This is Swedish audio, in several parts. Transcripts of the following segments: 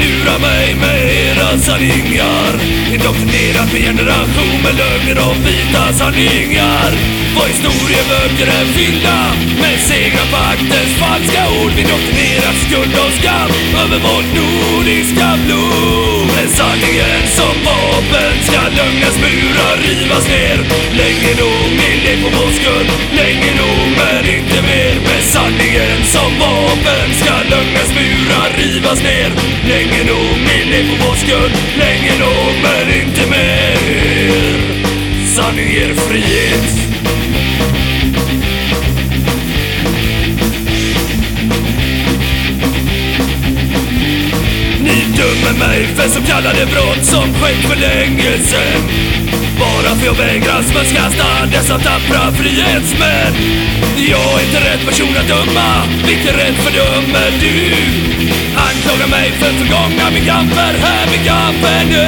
lura mig med era sanningar. Indoktrinerat med generation med lögner och vita sanningar. Vår historieböcker är fyllda med segrar falska ord. Vi doktrinerar skuld och skam över vårt nordiska blod. Med sanningen som vapen ska lögnens murar rivas ner. Länge nog min lek på vår skuld, sanningen som vapen ska lögnens murar rivas ner. Länge nog ni lev på vår skuld, länge nog men inte mer. Sanning ger frihet. Ni dömer mig för så kallade brott som skett för länge sen Bara för jag vägrar smutskasta dessa tappra frihetsmän. Jag är inte rätt person att döma, vilken rätt fördömer du? Anklaga mig för förgångna min kamp är här, min kamp är nu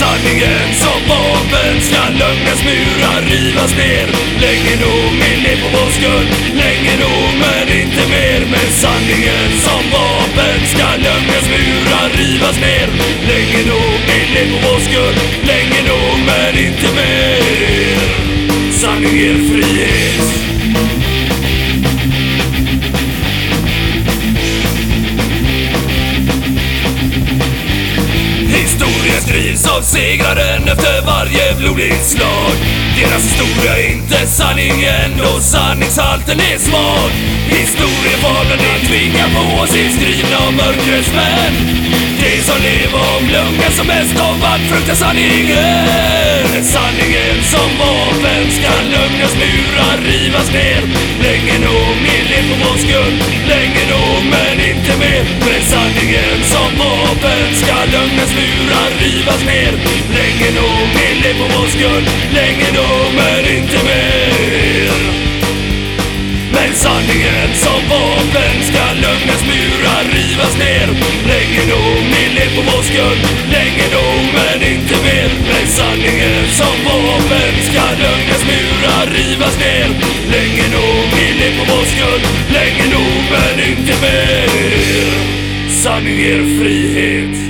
Sanningen som vapen ska lögnens murar rivas ner. Länge nog, min liv på vår skuld Länge nog, men inte mer. Med sanningen som vapen ska lögnens murar rivas ner. Länge nog, min liv på vår skuld Länge nog, men inte mer. Sanning ger frihet. Historien skrivs av segraren efter varje blodigt slag. Deras historia är inte sanningen och sanningshalten är svag Historiefabeln är tvingar på sig skrivna av mörkrets män De som lever och lögnen som mest av allt fruktar sanningen. Sanningen som vapen ska lögnens murar rivas ner. Länge nog, ni liv på vår skuld Länge nog, men inte mer. Men sanningen som vapen ska rivas ner. Länge nog, vill det på vår skuld Länge nog, men inte mer. Men sanningen som vapen ska lögnens murar rivas ner. Länge nog, vill det på vår skuld Länge nog, men inte mer. Men sanningen som vapen ska lögnens murar rivas ner. Länge nog, vill det på vår skuld Länge nog, men inte mer. Sanning ger frihet.